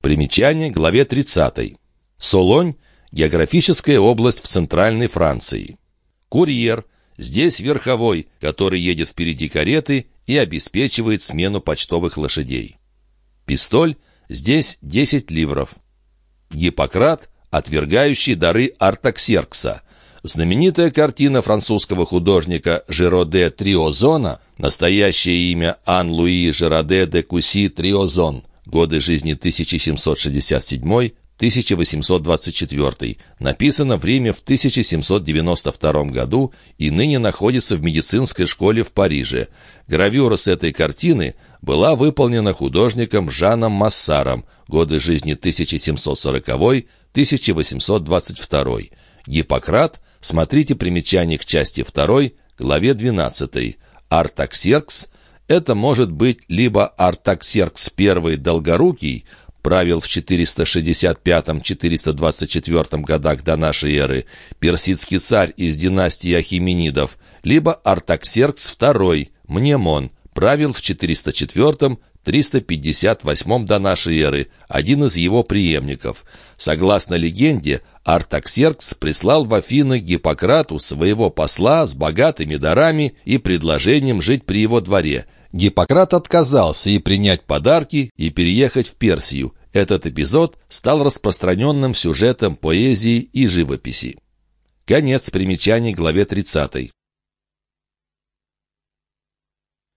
Примечание главе 30. Солонь – географическая область в Центральной Франции. Курьер – здесь верховой, который едет впереди кареты и обеспечивает смену почтовых лошадей. Пистоль – здесь 10 ливров. Гиппократ, отвергающий дары Артаксеркса. Знаменитая картина французского художника Жероде Триозона, настоящее имя Ан-Луи Жероде де Куси Триозон – Годы жизни 1767-1824. Написано в Риме в 1792 году и ныне находится в медицинской школе в Париже. Гравюра с этой картины была выполнена художником Жаном Массаром. Годы жизни 1740-1822. Гиппократ, смотрите примечание к части 2, главе 12. Артаксеркс – это может быть либо Артаксеркс I Долгорукий, правил в 465-424 годах до нашей эры, персидский царь из династии Ахименидов, либо Артаксеркс II Мнемон, правил в 404 358 до нашей эры, один из его преемников. Согласно легенде, Артаксеркс прислал в Афины Гиппократу своего посла с богатыми дарами и предложением жить при его дворе – Гиппократ отказался и принять подарки, и переехать в Персию. Этот эпизод стал распространенным сюжетом поэзии и живописи. Конец примечаний главе 30.